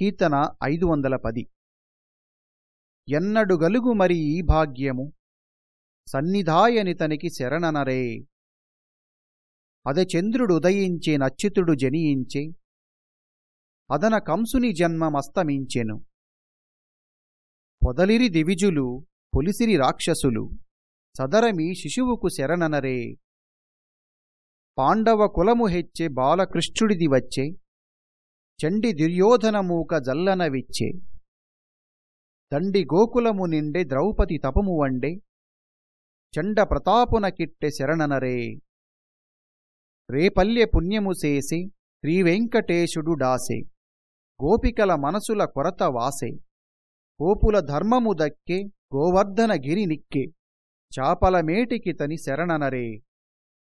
కీర్తన ఐదు వందల పది. ఎన్నడు గలుగు మరి ఈ భాగ్యము? సన్నిధాయనితనికి శరణనరే. అద చంద్రుడు ఉదయించే నచ్యుతుడు జనియించే. అదన కంసుని జన్మమస్తమించెను పొదలిరి దివిజులు పొలిసిరి రాక్షసులు సదరమి శిశువుకు శరణనరే. పాండవ కులము హెచ్చే బాలకృష్ణుడిది వచ్చే. చండి దుర్యోధనమూక జల్లనవిచ్చే. దండి గోకులము నిండే ద్రౌపది తపము వండే. చండ ప్రతాపున కిట్టె శరణనరే. రేపల్లె పుణ్యము చేసి శ్రీవెంకటేశుడు డాసే. గోపికల మనసుల కొరత వాసే. గోపుల ధర్మము దక్కే గోవర్ధన గిరి నిక్కే. చాపల మేటికి తని శరణనరే.